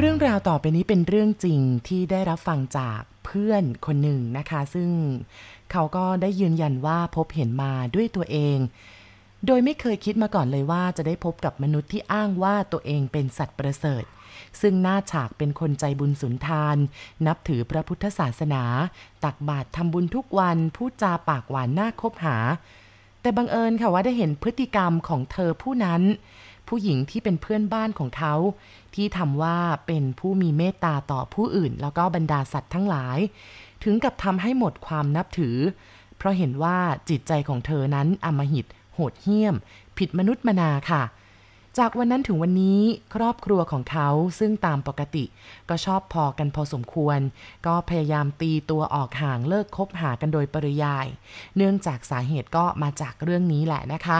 เรื่องราวต่อไปนี้เป็นเรื่องจริงที่ได้รับฟังจากเพื่อนคนหนึ่งนะคะ ซึ่งเขาก็ได้ยืนยันว่าพบเห็นมาด้วยตัวเอง โดยไม่เคยคิดมาก่อนเลยว่าจะได้พบกับมนุษย์ที่อ้างว่าตัวเองเป็นสัตว์ประเสริฐ ซึ่งหน้าฉากเป็นคนใจบุญสุนทาน นับถือพระพุทธศาสนา ตักบาตรทำบุญทุกวันพูดจาปากหวานน่าคบหา แต่บังเอิญค่ะว่าได้เห็นพฤติกรรมของเธอผู้นั้น ผู้หญิงที่เป็นเพื่อนบ้านของเขา ที่ทำว่าเป็นผู้มีเมตตาต่อผู้อื่น แล้วก็บรรดาสัตว์ทั้งหลาย ถึงกับทำให้หมดความนับถือ เพราะเห็นว่าจิตใจของเธอนั้นอมหิต โหดเหี้ยม ผิดมนุษย์มนาค่ะ จากวันนั้นถึงวันนี้ครอบครัวของเขาซึ่งตามปกติ ก็ชอบพอกันพอสมควร ก็พยายามตีตัวออกห่างเลิกคบหากันโดยปริยาย เนื่องจากสาเหตุก็มาจากเรื่องนี้แหละนะคะ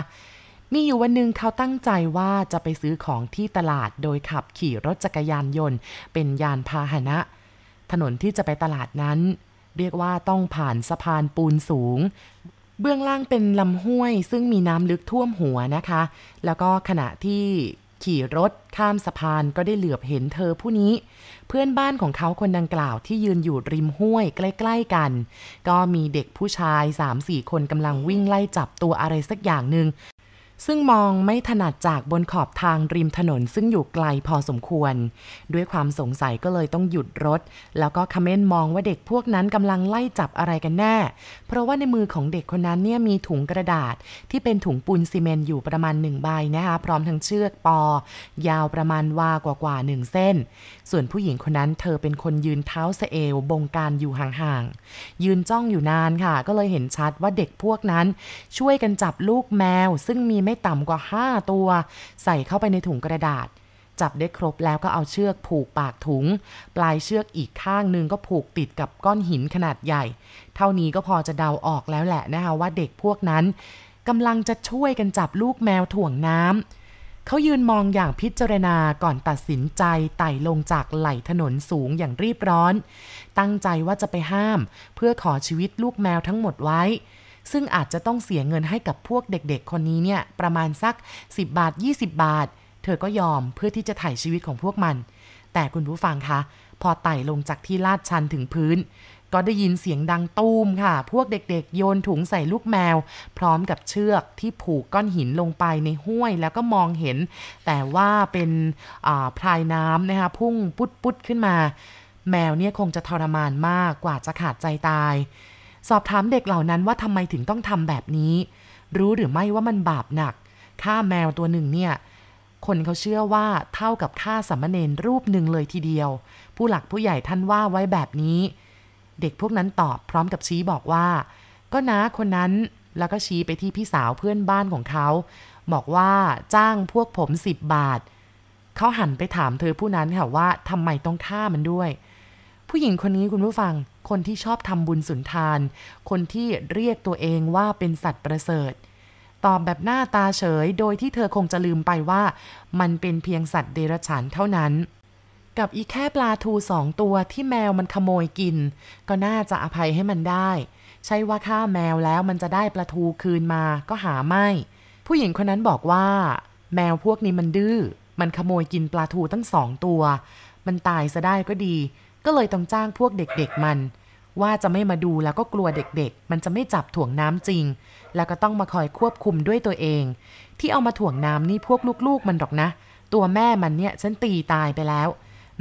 มีอยู่วันหนึ่งเขาตั้งใจว่าจะไปซื้อของที่ตลาดโดยขับขี่รถจักรยานยนต์ เป็นยานพาหนะ ถนนที่จะไปตลาดนั้น เรียกว่าต้องผ่านสะพานปูนสูง เบื้องล่างเป็นลำห้วย ซึ่งมีน้ำลึกท่วมหัวนะคะ แล้วก็ขณะที่ขี่รถข้ามสะพานก็ได้เหลือบเห็นเธอผู้นี้ เพื่อนบ้านของเขาคนดังกล่าวที่ยืนอยู่ริมห้วยใกล้ ๆกัน ก็มีเด็กผู้ชาย 3-4 คนกำลังวิ่งไล่จับตัวอะไรสักอย่างหนึ่ง ซึ่งมองไม่ถนัดจากบนขอบทางริมถนนซึ่งอยู่ไกลพอสมควร ด้วยความสงสัยก็เลยต้องหยุดรถ แล้วก็คอมเมนต์มองว่าเด็กพวกนั้นกำลังไล่จับอะไรกันแน่ เพราะว่าในมือของเด็กคนนั้นเนี่ยมีถุงกระดาษ ที่เป็นถุงปูนซีเมนต์อยู่ประมาณหนึ่งใบนะคะพร้อมทั้งเชือกปอ ยาวประมาณวากว่าๆหนึ่งเส้น ส่วนผู้หญิงคนนั้นเธอเป็นคนยืนเท้าสเอวบงการอยู่ห่างๆยืนจ้องอยู่นานค่ะ ก็เลยเห็นชัดว่าเด็กพวกนั้น ช่วยกันจับลูกแมว ซึ่งมีไม่ต่ำกว่า 5 ตัว ใส่เข้าไปในถุงกระดาษ จับได้ครบแล้วก็เอาเชือกผูกปากถุง ปลายเชือกอีกข้างหนึ่งก็ผูกติดกับก้อนหินขนาดใหญ่ เท่านี้ก็พอจะเดาออกแล้วแหละนะคะว่าเด็กพวกนั้นกำลังจะช่วยกันจับลูกแมวถ่วงน้ำเขายืนมองอย่างพิจารณาก่อนตัดสินใจไต่ลงจากไหล่ถนนสูงอย่างรีบร้อน ตั้งใจว่าจะไปห้าม เพื่อขอชีวิตลูกแมวทั้งหมดไว้ ซึ่งอาจจะต้องเสียเงินให้กับพวกเด็กๆ คนนี้เนี่ยประมาณสัก 10 บาท 20 บาท เธอก็ยอมเพื่อที่จะถ่ายชีวิตของพวกมัน แต่คุณผู้ฟังคะ พอไต่ลงจากที่ลาดชันถึงพื้น ก็ได้ยินเสียงดังตูมค่ะ พวกเด็กๆ โยนถุงใส่ลูกแมว พร้อมกับเชือกที่ผูกก้อนหินลงไปในห้วยแล้วก็มองเห็น แต่ว่าเป็นพรายน้ำนะคะพุ่งปุดๆขึ้นมา แมวเนี่ยคงจะทรมานมากกว่าจะขาดใจตาย สอบถามเด็กเหล่านั้นว่าทำไมถึงต้องทำแบบนี้ รู้หรือไม่ว่ามันบาปหนักฆ่าแมวตัวหนึ่งเนี่ย คนเขาเชื่อว่าเท่ากับฆ่าสัมมเนรรูปหนึ่งเลยทีเดียว ผู้หลักผู้ใหญ่ท่านว่าไว้แบบนี้ เด็กพวกนั้นตอบพร้อมกับชี้บอกว่า ก็นะคนนั้นแล้วก็ชี้ไปที่พี่สาวเพื่อนบ้านของเขา บอกว่าจ้างพวกผมสิบบาท เขาหันไปถามเธอผู้นั้นค่ะว่าทำไมต้องฆ่ามันด้วย ผู้หญิงคนนี้คุณผู้ฟัง คนที่ชอบทำบุญสุนทาน คนที่เรียกตัวเองว่าเป็นสัตว์ประเสริฐ ตอบแบบหน้าตาเฉย โดยที่เธอคงจะลืมไปว่า มันเป็นเพียงสัตว์เดรัจฉานเท่านั้น กับอีแค่ปลาทูสองตัวที่แมวมันขโมยกิน ก็น่าจะอภัยให้มันได้ ใช่ว่าฆ่าแมวแล้วมันจะได้ปลาทูคืนมาก็หาไม่ ผู้หญิงคนนั้นบอกว่า แมวพวกนี้มันดื้อ มันขโมยกินปลาทูตั้งสองตัว มันตายซะได้ก็ดี ก็เลยต้องจ้างพวกเด็กๆมัน ว่าจะไม่มาดูแล้วก็กลัวเด็กๆ มันจะไม่จับถ่วงน้ำจริง แล้วก็ต้องมาคอยควบคุมด้วยตัวเอง ที่เอามาถ่วงน้ำนี่พวกลูกๆมันหรอกนะ ตัวแม่มันเนี่ยฉันตีตายไปแล้ว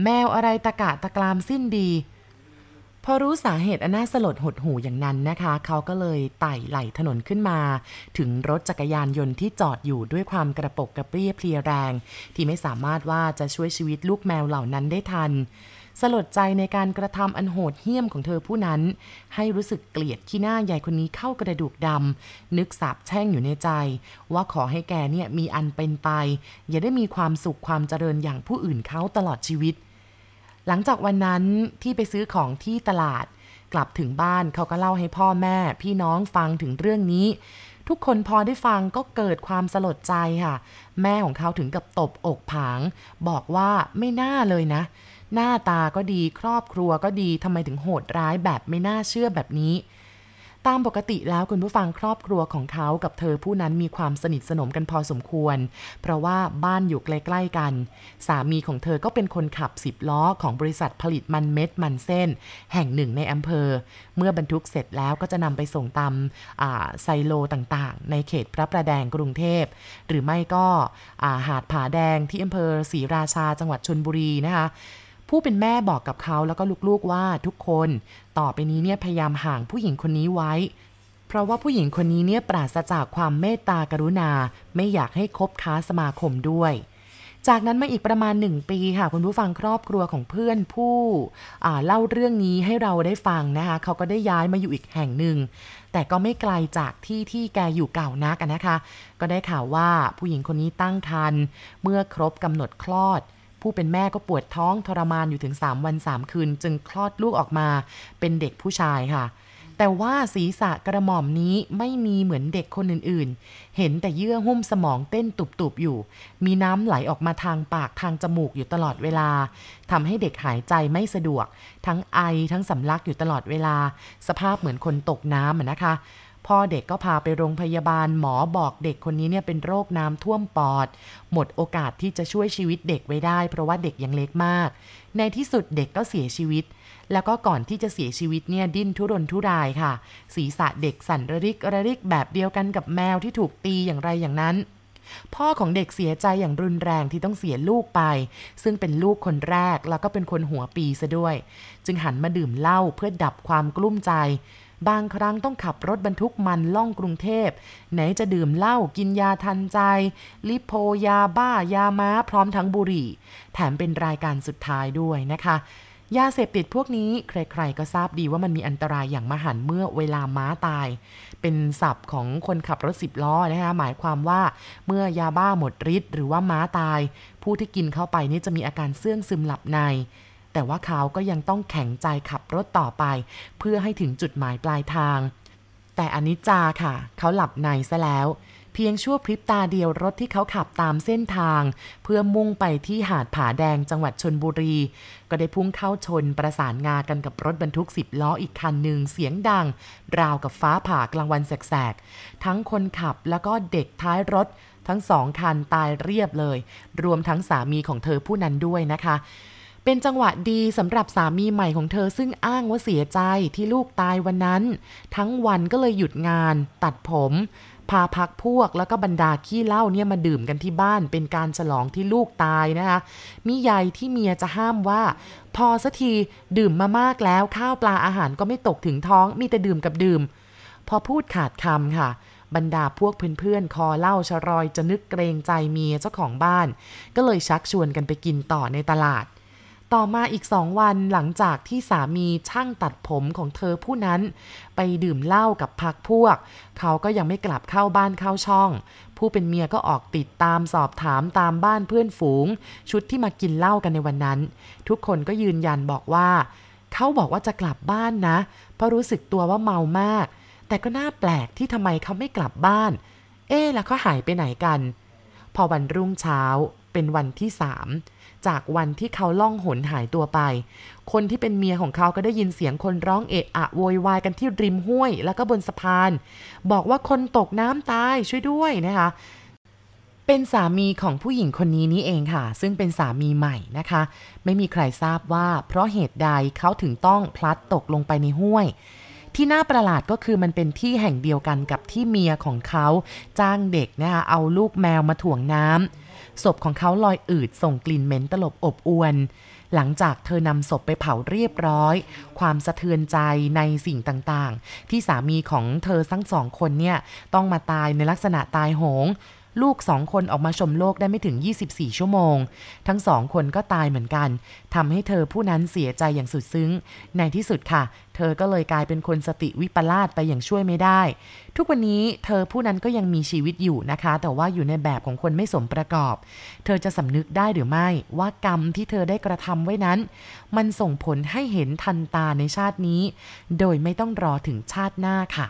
แมวอะไรตะกะตะกรามสิ้นดีพอรู้สาเหตุอันน่าสลดหดหูอย่างนั้นนะคะ เขาก็เลยไต่ไหลถนนขึ้นมา ถึงรถจักรยานยนต์ที่จอดอยู่ด้วยความกระปกกระเปรี้ยเพลียแรง ที่ไม่สามารถว่าจะช่วยชีวิตลูกแมวเหล่านั้นได้ทัน สลดใจในการกระทำอันโหดเหี้ยมของเธอผู้นั้น ให้รู้สึกเกลียดขี้หน้าใหญ่คนนี้เข้ากระดูกดำนึกสาบแช่งอยู่ในใจ ว่าขอให้แกเนี่ยมีอันเป็นไป อย่าได้มีความสุขความเจริญอย่างผู้อื่นเขาตลอดชีวิต หลังจากวันนั้นที่ไปซื้อของที่ตลาด กลับถึงบ้านเขาก็เล่าให้พ่อแม่ พี่น้องฟังถึงเรื่องนี้ทุกคนพอได้ฟังก็เกิดความสลดใจค่ะ แม่ของเขาถึงกับตบอกผาง บอกว่าไม่น่าเลยนะ หน้าตาก็ดีครอบครัวก็ดีทำไมถึงโหดร้ายแบบไม่น่าเชื่อแบบนี้ ตามปกติแล้วคุณผู้ฟังครอบครัวของเขากับเธอผู้นั้นมีความสนิทสนมกันพอสมควร เพราะว่าบ้านอยู่ใกล้ๆกัน สามีของเธอก็เป็นคนขับสิบล้อของบริษัทผลิตมันเม็ดมันเส้น แห่งหนึ่งในอำเภอ เมื่อบรรทุกเสร็จแล้วก็จะนำไปส่งตามไซโลต่างๆ ในเขตพระประแดงกรุงเทพ หรือไม่ก็หาดผาแดงที่อำเภอศรีราชาจังหวัดชนบุรีนะคะ ผู้เป็นแม่บอกกับเขาแล้วก็ลูกๆว่าทุกคนต่อไปนี้เนี่ยพยายามห่างผู้หญิงคนนี้ไว้ เพราะว่าผู้หญิงคนนี้เนี่ยปราศจากความเมตตากรุณา ไม่อยากให้คบค้าสมาคมด้วยจากนั้นมาอีกประมาณหนึ่งปีค่ะ คุณผู้ฟังครอบครัวของเพื่อนผู้เล่าเรื่องนี้ให้เราได้ฟังนะคะ เขาก็ได้ย้ายมาอยู่อีกแห่งหนึ่ง แต่ก็ไม่ไกลจากที่ที่แกอยู่เก่านักนะคะ ก็ได้ข่าวว่าผู้หญิงคนนี้ตั้งครรภ์เมื่อครบกำหนดคลอด ผู้เป็นแม่ก็ปวดท้องทรมานอยู่ถึง 3 วัน 3 คืน จึงคลอดลูกออกมาเป็นเด็กผู้ชายค่ะ แต่ว่าศีรษะกระหม่อมนี้ไม่มีเหมือนเด็กคนอื่นๆ เห็นแต่เยื่อหุ้มสมองเต้นตุบๆอยู่ มีน้ำไหลออกมาทางปากทางจมูกอยู่ตลอดเวลาทำให้เด็กหายใจไม่สะดวก ทั้งไอทั้งสำลักอยู่ตลอดเวลา สภาพเหมือนคนตกน้ำนะคะ พ่อเด็กก็พาไปโรงพยาบาลหมอบอกเด็กคนนี้เนี่ยเป็นโรคน้ำท่วมปอด หมดโอกาสที่จะช่วยชีวิตเด็กไว้ได้ เพราะว่าเด็กยังเล็กมาก ในที่สุดเด็กก็เสียชีวิต แล้วก็ก่อนที่จะเสียชีวิตเนี่ยดิ้นทุรนทุรายค่ะ ศีรษะเด็กสั่นระริกระริกแบบเดียวกันกับแมวที่ถูกตีอย่างไรอย่างนั้นพ่อของเด็กเสียใจอย่างรุนแรงที่ต้องเสียลูกไป ซึ่งเป็นลูกคนแรกแล้วก็เป็นคนหัวปีซะด้วย จึงหันมาดื่มเหล้าเพื่อดับความกลุ้มใจ บางครั้งต้องขับรถบรรทุกมันล่องกรุงเทพ ไหนจะดื่มเหล้ากินยาทันใจ ลิโพยาบ้ายาม้าพร้อมทั้งบุหรี่ แถมเป็นรายการสุดท้ายด้วยนะคะยาเสพติดพวกนี้ใครๆก็ทราบดีว่ามันมีอันตรายอย่างมหันเมื่อเวลาม้าตาย เป็นศัพท์ของคนขับรถสิบล้อนะคะหมายความว่าเมื่อยาบ้าหมดฤทธิ์หรือว่าม้าตาย ผู้ที่กินเข้าไปนี่จะมีอาการเสื่องซึมหลับใน แต่ว่าเขาก็ยังต้องแข็งใจขับรถต่อไป เพื่อให้ถึงจุดหมายปลายทาง แต่อนิจจาค่ะ เขาหลับในซะแล้ว เพียงชั่วพริบตาเดียวรถที่เขาขับตามเส้นทาง เพื่อมุ่งไปที่หาดผาแดงจังหวัดชนบุรี ก็ได้พุ่งเข้าชนประสานงากันกับรถบรรทุกสิบล้ออีกคันหนึ่งเสียงดัง ราวกับฟ้าผ่ากลางวันแสกๆ ทั้งคนขับแล้วก็เด็กท้ายรถทั้งสองคันตายเรียบเลย รวมทั้งสามีของเธอผู้นั้นด้วยนะคะ เป็นจังหวะดีสำหรับสามีใหม่ของเธอซึ่งอ้างว่าเสียใจที่ลูกตายวันนั้น ทั้งวันก็เลยหยุดงาน ตัดผม พาพักพวกแล้วก็บรรดาขี้เหล้าเนี่ยมาดื่มกันที่บ้าน เป็นการฉลองที่ลูกตายนะคะมิใหญ่ที่เมียจะห้ามว่า พอสักทีดื่มมามากแล้วข้าวปลาอาหารก็ไม่ตกถึงท้องมีแต่ดื่มกับดื่ม พอพูดขาดคำค่ะบรรดาพวกเพื่อนๆ คอเหล้าชรอยจะนึกเกรงใจเมียเจ้าของบ้าน ก็เลยชักชวนกันไปกินต่อในตลาด ต่อมาอีกสองวันหลังจากที่สามีช่างตัดผมของเธอผู้นั้น ไปดื่มเหล้ากับพักพวก เขาก็ยังไม่กลับเข้าบ้านเข้าช่อง ผู้เป็นเมียก็ออกติดตามสอบถามตามบ้านเพื่อนฝูง ชุดที่มากินเหล้ากันในวันนั้น ทุกคนก็ยืนยันบอกว่า เขาบอกว่าจะกลับบ้านนะ เพราะรู้สึกตัวว่าเมามาก แต่ก็น่าแปลกที่ทำไมเขาไม่กลับบ้าน เอ๊แล้วเขาหายไปไหนกัน พอวันรุ่งเช้าเป็นวันที่สาม จากวันที่เขาล่องหนหายตัวไป คนที่เป็นเมียของเขาก็ได้ยินเสียงคนร้องเอะอะโวยวายกันที่ริมห้วย แล้วก็บนสะพาน บอกว่าคนตกน้ำตายช่วยด้วยนะคะ เป็นสามีของผู้หญิงคนนี้นี่เองค่ะ ซึ่งเป็นสามีใหม่นะคะ ไม่มีใครทราบว่า เพราะเหตุใดเขาถึงต้องพลัดตกลงไปในห้วยที่น่าประหลาดก็คือมันเป็นที่แห่งเดียวกันกับที่เมียของเขา จ้างเด็กนะคะเอาลูกแมวมาถ่วงน้ำ ศพของเขาลอยอืดส่งกลิ่นเหม็นตลบอบอวน หลังจากเธอนำศพไปเผาเรียบร้อย ความสะเทือนใจในสิ่งต่างๆ ที่สามีของเธอทั้งสองคนเนี่ยต้องมาตายในลักษณะตายโหง ลูกสองคนออกมาชมโลกได้ไม่ถึง 24 ชั่วโมง ทั้งสองคนก็ตายเหมือนกันทำให้เธอผู้นั้นเสียใจอย่างสุดซึ้ง ในที่สุดค่ะ เธอก็เลยกลายเป็นคนสติวิปลาสไปอย่างช่วยไม่ได้ ทุกวันนี้เธอผู้นั้นก็ยังมีชีวิตอยู่นะคะ แต่ว่าอยู่ในแบบของคนไม่สมประกอบ เธอจะสำนึกได้หรือไม่ว่ากรรมที่เธอได้กระทำไว้นั้น มันส่งผลให้เห็นทันตาในชาตินี้ โดยไม่ต้องรอถึงชาติหน้าค่ะ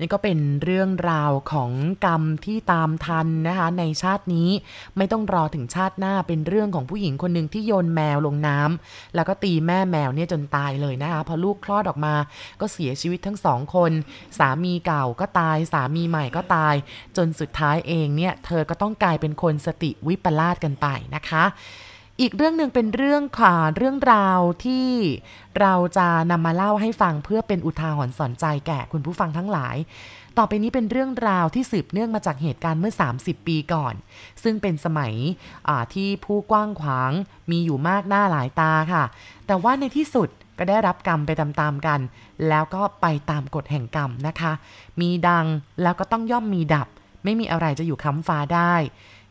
นี่ก็เป็นเรื่องราวของกรรมที่ตามทันนะคะ ในชาตินี้ไม่ต้องรอถึงชาติหน้าเป็นเรื่องของผู้หญิงคนหนึ่งที่โยนแมวลงน้ำแล้วก็ตีแม่แมวเนี่ยจนตายเลยนะคะพอลูกคลอดออกมาก็เสียชีวิตทั้งสองคน สามีเก่าก็ตาย สามีใหม่ก็ตาย จนสุดท้ายเองเนี่ยเธอก็ต้องกลายเป็นคนสติวิปลาสกันไปนะคะ อีกเรื่องหนึ่งเป็นเรื่องค่ะเรื่องราวที่เราจะนำมาเล่าให้ฟังเพื่อเป็นอุทาหรณ์สอนใจแก่คุณผู้ฟังทั้งหลาย ต่อไปนี้เป็นเรื่องราวที่สืบเนื่องมาจากเหตุการณ์เมื่อ 30 ปีก่อน ซึ่งเป็นสมัยที่ผู้กว้างขวางมีอยู่มากหน้าหลายตาค่ะ แต่ว่าในที่สุดก็ได้รับกรรมไปตามๆกัน แล้วก็ไปตามกฎแห่งกรรมนะคะ มีดังแล้วก็ต้องย่อมมีดับ ไม่มีอะไรจะอยู่ค้ำฟ้าได้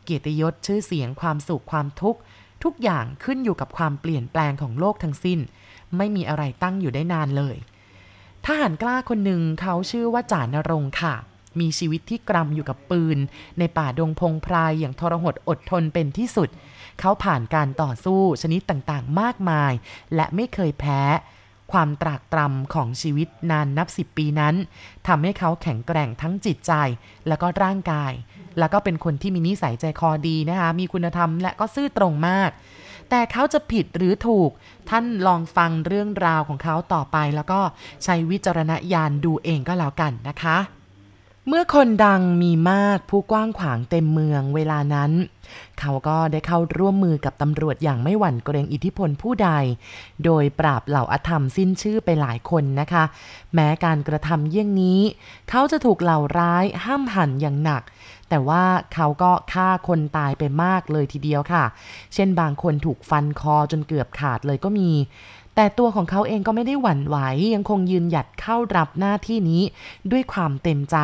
เกียรติยศชื่อเสียงความสุขความทุกข์ ทุกอย่างขึ้นอยู่กับความเปลี่ยนแปลงของโลกทั้งสิ้น ไม่มีอะไรตั้งอยู่ได้นานเลย ทหารกล้าคนหนึ่งเขาชื่อว่าจ่านรงค่ะ มีชีวิตที่กรำอยู่กับปืน ในป่าดงพงไพรยอย่างทรหดอดทนเป็นที่สุด เขาผ่านการต่อสู้ชนิดต่างๆ มากมาย และไม่เคยแพ้ ความตรากตรำของชีวิตนานนับสิบปีนั้นทำให้เขาแข็งแกร่งทั้งจิตใจและก็ร่างกาย แล้วก็เป็นคนที่มีนิสัยใจคอดีนะคะ มีคุณธรรมและก็ซื่อตรงมาก แต่เขาจะผิดหรือถูก ท่านลองฟังเรื่องราวของเขาต่อไป แล้วก็ใช้วิจารณญาณดูเองก็แล้วกันนะคะ เมื่อคนดังมีมากผู้กว้างขวางเต็มเมืองเวลานั้น เขาก็ได้เข้าร่วมมือกับตำรวจอย่างไม่หวั่นเกรงอิทธิพลผู้ใด โดยปราบเหล่าอธรรมสิ้นชื่อไปหลายคนนะคะ แม้การกระทำเยี่ยงนี้ เขาจะถูกเหล่าร้ายห้ามหันอย่างหนัก แต่ว่าเขาก็ฆ่าคนตายไปมากเลยทีเดียวค่ะ เช่นบางคนถูกฟันคอจนเกือบขาดเลยก็มี แต่ตัวของเขาเองก็ไม่ได้หวั่นไหวยังคงยืนหยัดเข้ารับหน้าที่นี้ด้วยความเต็มใจ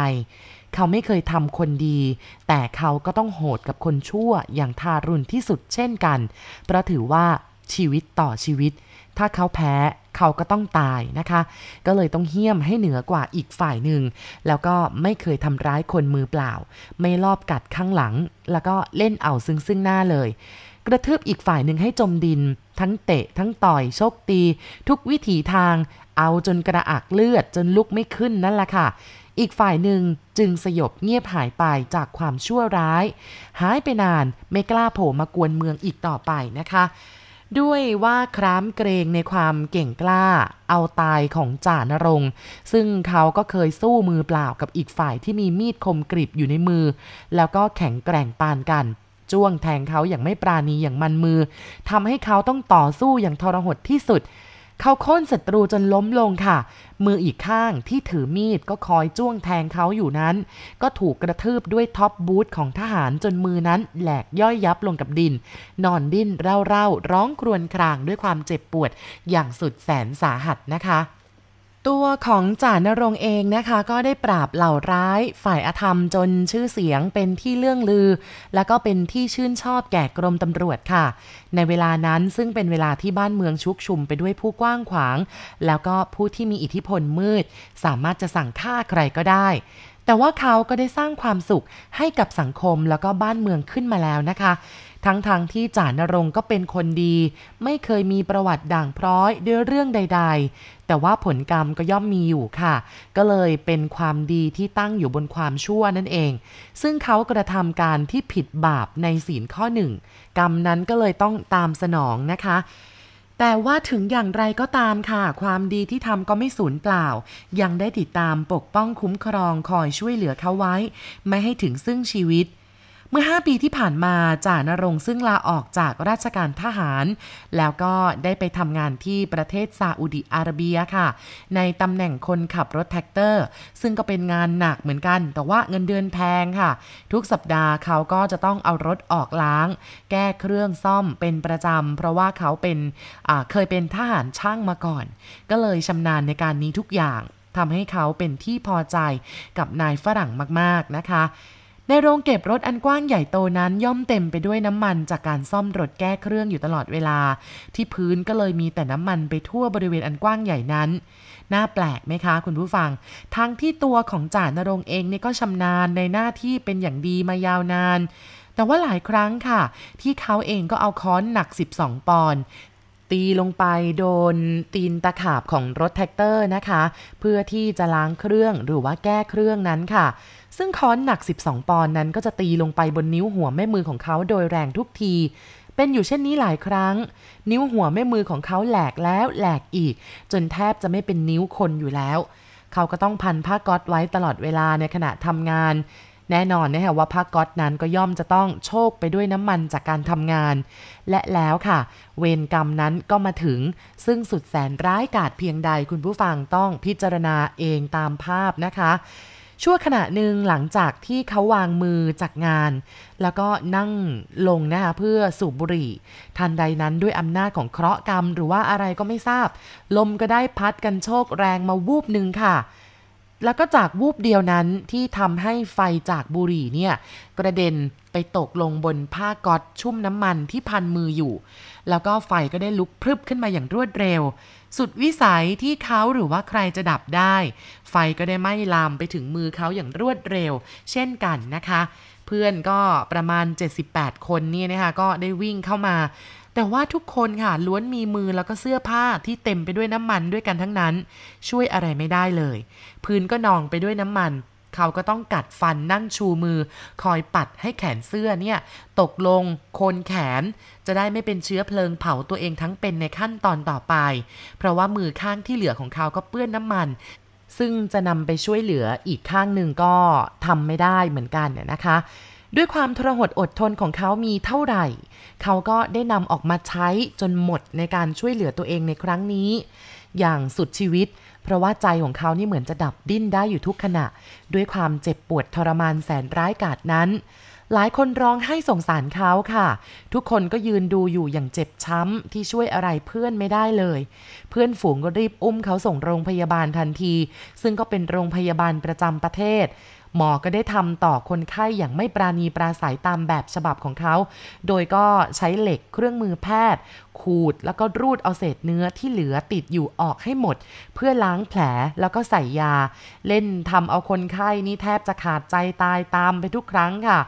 เขาไม่เคยทำคนดี แต่เขาก็ต้องโหดกับคนชั่วอย่างทารุณที่สุดเช่นกัน เพราะถือว่าชีวิตต่อชีวิต ถ้าเขาแพ้เขาก็ต้องตายนะคะ ก็เลยต้องเหี้ยมให้เหนือกว่าอีกฝ่ายหนึ่ง แล้วก็ไม่เคยทำร้ายคนมือเปล่า ไม่ลอบกัดข้างหลัง แล้วก็เล่นเอาซึ่งซึ่งหน้าเลย กระทืบอีกฝ่ายหนึ่งให้จมดิน ทั้งเตะ ทั้งต่อยชกตี ทุกวิถีทาง เอาจนกระอักเลือดจนลุกไม่ขึ้นนั่นแหละค่ะ อีกฝ่ายหนึ่งจึงสยบเงียบหายไปจากความชั่วร้าย หายไปนานไม่กล้าโผล่มากวนเมืองอีกต่อไปนะคะ ด้วยว่าครามเกรงในความเก่งกล้า เอาตายของจ่านรง ซึ่งเขาก็เคยสู้มือเปล่ากับอีกฝ่ายที่มีมีดคมกริบอยู่ในมือ แล้วก็แข็งแกร่งปานกัน จ้วงแทงเขาอย่างไม่ปราณีอย่างมันมือทำให้เขาต้องต่อสู้อย่างทรหดที่สุด เขาโค่นศัตรูจนล้มลงค่ะ มืออีกข้างที่ถือมีดก็คอยจ้วงแทงเขาอยู่นั้น ก็ถูกกระทืบด้วยท็อปบูทของทหารจนมือนั้นแหลกย่อยยับลงกับดิน นอนดิ้นเร่าๆร้องครวญครางด้วยความเจ็บปวดอย่างสุดแสนสาหัสนะคะ ตัวของจ่านรงเองนะคะ ก็ได้ปราบเหล่าร้ายฝ่ายอธรรมจนชื่อเสียงเป็นที่เลื่องลือ แล้วก็เป็นที่ชื่นชอบแก่กรมตำรวจค่ะ ในเวลานั้นซึ่งเป็นเวลาที่บ้านเมืองชุกชุมไปด้วยผู้กว้างขวาง แล้วก็ผู้ที่มีอิทธิพลมืด สามารถจะสั่งฆ่าใครก็ได้แต่ว่าเขาก็ได้สร้างความสุขให้กับสังคมแล้วก็บ้านเมืองขึ้นมาแล้วนะคะ ทั้งๆทที่จ่านรงก็เป็นคนดี ไม่เคยมีประวัติด่างพร้อยด้วยเรื่องใด ๆ แต่ว่าผลกรรมก็ย่อมมีอยู่ค่ะ ก็เลยเป็นความดีที่ตั้งอยู่บนความชั่วนั่นเอง ซึ่งเขากระทำการที่ผิดบาปในศีลข้อหนึ่งกรรมนั้นก็เลยต้องตามสนองนะคะแต่ว่าถึงอย่างไรก็ตามค่ะ ความดีที่ทำก็ไม่สูญเปล่า ยังได้ติดตามปกป้องคุ้มครองคอยช่วยเหลือเขาไว้ ไม่ให้ถึงซึ่งชีวิต เมื่อ 5 ปีที่ผ่านมาจ่าณรงค์ซึ่งลาออกจากราชการทหาร แล้วก็ได้ไปทำงานที่ประเทศซาอุดิอาระเบียค่ะ ในตำแหน่งคนขับรถแทรกเตอร์ ซึ่งก็เป็นงานหนักเหมือนกัน แต่ว่าเงินเดือนแพงค่ะ ทุกสัปดาห์เขาก็จะต้องเอารถออกล้าง แก้เครื่องซ่อมเป็นประจำเพราะว่าเขาเป็นเคยเป็นทหารช่างมาก่อน ก็เลยชำนาญในการนี้ทุกอย่างทำให้เขาเป็นที่พอใจกับนายฝรั่งมาก ๆ นะคะ ในโรงเก็บรถอันกว้างใหญ่โตนั้นย่อมเต็มไปด้วยน้ำมันจากการซ่อมรถแก้เครื่องอยู่ตลอดเวลา ที่พื้นก็เลยมีแต่น้ำมันไปทั่วบริเวณอันกว้างใหญ่นั้น น่าแปลกไหมคะคุณผู้ฟัง ทั้งที่ตัวของจ่าณรงค์เองเนี่ยก็ชำนาญในหน้าที่เป็นอย่างดีมายาวนาน แต่ว่าหลายครั้งค่ะ ที่เขาเองก็เอาค้อนหนัก 12 ปอนด์ตีตีลงไปโดนตีนตะขาบของรถแทรกเตอร์นะคะ เพื่อที่จะล้างเครื่องหรือว่าแก้เครื่องนั้นค่ะ ซึ่งค้อนหนัก 12 ปอนด์นั้นก็จะตีลงไปบนนิ้วหัวแม่มือของเขาโดยแรงทุกที เป็นอยู่เช่นนี้หลายครั้ง นิ้วหัวแม่มือของเขาแหลกแล้วแหลกอีก จนแทบจะไม่เป็นนิ้วคนอยู่แล้ว เขาก็ต้องพันผ้าก๊อตไว้ตลอดเวลาในขณะทำงาน แน่นอนนะคะว่าผ้าก๊อตนั้นก็ย่อมจะต้องโชคไปด้วยน้ำมันจากการทำงาน และแล้วค่ะ เวรกรรมนั้นก็มาถึง ซึ่งสุดแสนร้ายกาจเพียงใดคุณผู้ฟังต้องพิจารณาเองตามภาพนะคะ ชั่วขณะหนึ่งหลังจากที่เขาวางมือจากงาน แล้วก็นั่งลงนะคะเพื่อสูบบุหรี่ ทันใดนั้นด้วยอำนาจของเคราะห์กรรม หรือว่าอะไรก็ไม่ทราบ ลมก็ได้พัดกันโชกแรงมาวูบหนึ่งค่ะ แล้วก็จากวูบเดียวนั้นที่ทำให้ไฟจากบุหรี่เนี่ยกระเด็นไปตกลงบนผ้าก๊อตชุ่มน้ำมันที่พันมืออยู่ แล้วก็ไฟก็ได้ลุกพรึบขึ้นมาอย่างรวดเร็ว สุดวิสัยที่เขาหรือว่าใครจะดับได้ ไฟก็ได้ไหม้ลามไปถึงมือเขาอย่างรวดเร็ว เช่นกันนะคะ เพื่อนก็ประมาณ 78 คนนี่นะคะก็ได้วิ่งเข้ามา แต่ว่าทุกคนค่ะล้วนมีมือแล้วก็เสื้อผ้าที่เต็มไปด้วยน้ำมันด้วยกันทั้งนั้น ช่วยอะไรไม่ได้เลย พื้นก็นองไปด้วยน้ำมัน เขาก็ต้องกัดฟันนั่งชูมือ คอยปัดให้แขนเสื้อเนี่ยตกลงโคนแขน จะได้ไม่เป็นเชื้อเพลิงเผาตัวเองทั้งเป็นในขั้นตอนต่อไป เพราะว่ามือข้างที่เหลือของเขาก็เปื้อนน้ำมันซึ่งจะนำไปช่วยเหลืออีกข้างหนึ่งก็ทำไม่ได้เหมือนกันเนี่ยนะคะ ด้วยความทรหดอดทนของเขามีเท่าไหร่ เขาก็ได้นำออกมาใช้จนหมดในการช่วยเหลือตัวเองในครั้งนี้ อย่างสุดชีวิต เพราะว่าใจของเขานี่เหมือนจะดับดิ้นได้อยู่ทุกขณะ ด้วยความเจ็บปวดทรมานแสนร้ายกาจนั้นหลายคนร้องให้สงสารเขาค่ะ ทุกคนก็ยืนดูอยู่อย่างเจ็บช้ำที่ช่วยอะไรเพื่อนไม่ได้เลย เพื่อนฝูงก็รีบอุ้มเขาส่งโรงพยาบาลทันที ซึ่งก็เป็นโรงพยาบาลประจำประเทศ หมอก็ได้ทำต่อคนไข้อย่างไม่ปราณีปราศัยตามแบบฉบับของเขา โดยก็ใช้เหล็กเครื่องมือแพทย์ ขูดแล้วก็รูดเอาเศษเนื้อที่เหลือติดอยู่ออกให้หมด เพื่อล้างแผลแล้วก็ใส่ยา เล่นทำเอาคนไข้นี่แทบจะขาดใจตายตามไปทุกครั้งค่ะ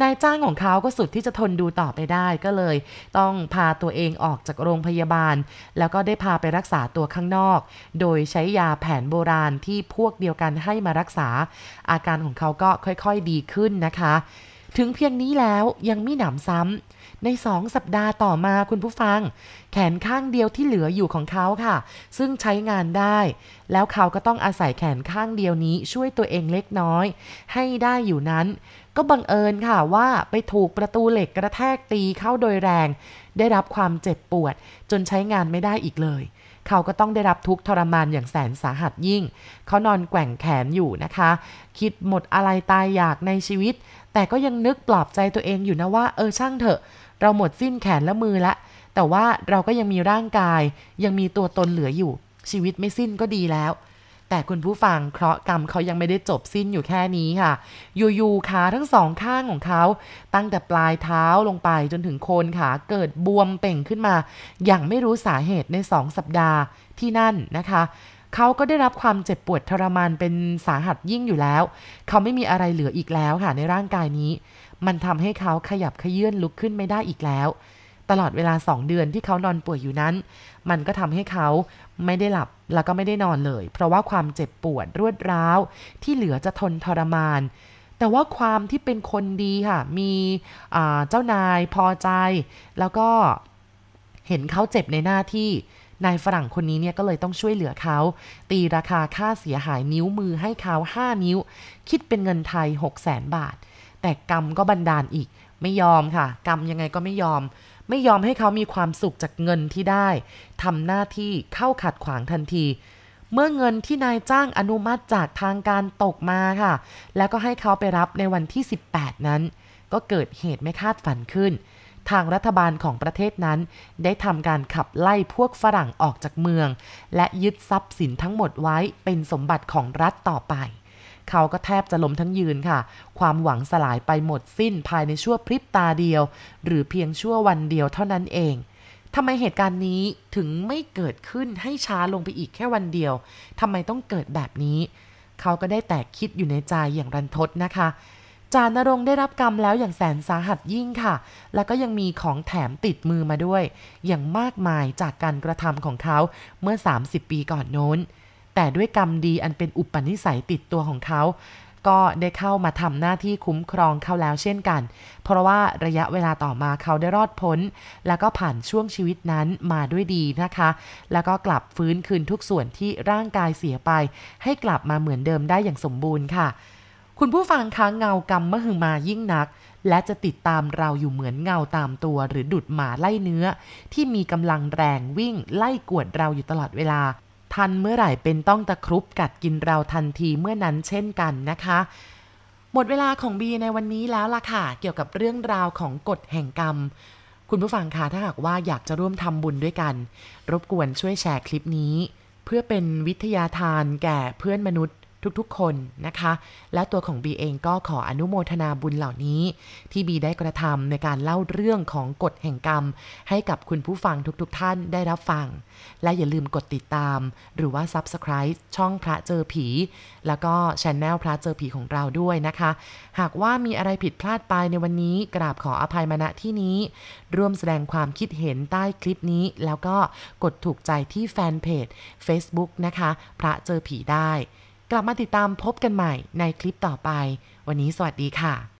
นายจ้างของเขาก็สุดที่จะทนดูต่อไปได้ก็เลย ต้องพาตัวเองออกจากโรงพยาบาล แล้วก็ได้พาไปรักษาตัวข้างนอก โดยใช้ยาแผนโบราณที่พวกเดียวกันให้มารักษา อาการของเขาก็ค่อยๆดีขึ้นนะคะ ถึงเพียงนี้แล้วยังไม่หนำซ้ำในสองสัปดาห์ต่อมาคุณผู้ฟัง แขนข้างเดียวที่เหลืออยู่ของเขาค่ะ ซึ่งใช้งานได้ แล้วเขาก็ต้องอาศัยแขนข้างเดียวนี้ช่วยตัวเองเล็กน้อย ให้ได้อยู่นั้น ก็บังเอิญค่ะว่าไปถูกประตูเหล็กกระแทกตีเข้าโดยแรง ได้รับความเจ็บปวด จนใช้งานไม่ได้อีกเลย เขาก็ต้องได้รับทุกทรมานอย่างแสนสาหัสยิ่ง เขานอนแกว่งแขนอยู่นะคะ คิดหมดอะไรตายอยากในชีวิต แต่ก็ยังนึกปลอบใจตัวเองอยู่นะว่า เออช่างเถอะ เราหมดสิ้นแขนและมือละ แต่ว่าเราก็ยังมีร่างกาย ยังมีตัวตนเหลืออยู่ ชีวิตไม่สิ้นก็ดีแล้ว แต่คุณผู้ฟังเคราะห์กรรมเขายังไม่ได้จบสิ้นอยู่แค่นี้ค่ะอยู่ๆขาทั้งสองข้างของเขา ตั้งแต่ปลายเท้าลงไปจนถึงโคนขาเกิดบวมเป่งขึ้นมา อย่างไม่รู้สาเหตุในสองสัปดาห์ที่นั่นนะคะเขาก็ได้รับความเจ็บปวดทรมานเป็นสาหัสยิ่งอยู่แล้ว เขาไม่มีอะไรเหลืออีกแล้วค่ะในร่างกายนี้ มันทำให้เขาขยับขยื่นลุกขึ้นไม่ได้อีกแล้ว ตลอดเวลาสองเดือนที่เขานอนป่วยอยู่นั้น มันก็ทำให้เขาไม่ได้หลับแล้วก็ไม่ได้นอนเลย เพราะว่าความเจ็บปวดรวดร้าว ที่เหลือจะทนทรมาน แต่ว่าความที่เป็นคนดีค่ะ มีเจ้านายพอใจ แล้วก็เห็นเขาเจ็บในหน้าที่นายฝรั่งคนนี้เนี่ยก็เลยต้องช่วยเหลือเขา ตีราคาค่าเสียหายนิ้วมือให้เขา 5 นิ้ว คิดเป็นเงินไทย 6 0แสนบาท แต่กรรมก็บันดาลอีก ไม่ยอมค่ะ กรรมยังไงก็ไม่ยอม ไม่ยอมให้เขามีความสุขจากเงินที่ได้ทำหน้าที่เข้าขัดขวางทันที เมื่อเงินที่นายจ้างอนุมัติจากทางการตกมาค่ะ แล้วก็ให้เขาไปรับในวันที่ 18 นั้น ก็เกิดเหตุไม่คาดฝันขึ้น ทางรัฐบาลของประเทศนั้น ได้ทำการขับไล่พวกฝรั่งออกจากเมือง และยึดทรัพย์สินทั้งหมดไว้เป็นสมบัติของรัฐต่อไป เขาก็แทบจะล้มทั้งยืนค่ะ ความหวังสลายไปหมดสิ้นภายในชั่วพริบตาเดียว หรือเพียงชั่ววันเดียวเท่านั้นเองทำไมเหตุการณ์นี้ถึงไม่เกิดขึ้นให้ช้าลงไปอีกแค่วันเดียวทำไมต้องเกิดแบบนี้ เขาก็ได้แต่คิดอยู่ในใจอย่างรันทดนะคะจานรงได้รับกรรมแล้วอย่างแสนสาหัสยิ่งค่ะ แล้วก็ยังมีของแถมติดมือมาด้วย อย่างมากมายจากการกระทำของเขาเมื่อ 30 ปีก่อนโน้น แต่ด้วยกรรมดีอันเป็นอุปนิสัยติดตัวของเขา ก็ได้เข้ามาทำหน้าที่คุ้มครองเขาแล้วเช่นกัน เพราะว่าระยะเวลาต่อมาเขาได้รอดพ้น แล้วก็ผ่านช่วงชีวิตนั้นมาด้วยดีนะคะ แล้วก็กลับฟื้นคืนทุกส่วนที่ร่างกายเสียไป ให้กลับมาเหมือนเดิมได้อย่างสมบูรณ์ค่ะคุณผู้ฟังคะเงากรรมมหึมายิ่งนัก และจะติดตามเราอยู่เหมือนเงาตามตัว หรือดุดหมาไล่เนื้อ ที่มีกำลังแรงวิ่งไล่กวดเราอยู่ตลอดเวลา ทันเมื่อไหร่เป็นต้องตะครุบกัดกินเราทันทีเมื่อนั้นเช่นกันนะคะ หมดเวลาของบีในวันนี้แล้วล่ะค่ะ เกี่ยวกับเรื่องราวของกฎแห่งกรรม คุณผู้ฟังคะถ้าหากว่าอยากจะร่วมทำบุญด้วยกัน รบกวนช่วยแชร์คลิปนี้ เพื่อเป็นวิทยาทานแก่เพื่อนมนุษย์ ทุกๆ คนนะคะ และตัวของบีเองก็ขออนุโมทนาบุญเหล่านี้ ที่บีได้กระทำในการเล่าเรื่องของกฎแห่งกรรม ให้กับคุณผู้ฟังทุกๆท่านได้รับฟัง และอย่าลืมกดติดตาม หรือว่า Subscribe ช่องพระเจอผี แล้วก็ช anel พระเจอผีของเราด้วยนะคะ หากว่ามีอะไรผิดพลาดไปในวันนี้ กราบขออภัยมาณที่นี้ ร่วมแสดงความคิดเห็นใต้คลิปนี้ แล้วก็กดถูกใจที่แฟนเพจ Facebook นะคะ พระเจอผีได้ กลับมาติดตามพบกันใหม่ในคลิปต่อไป วันนี้สวัสดีค่ะ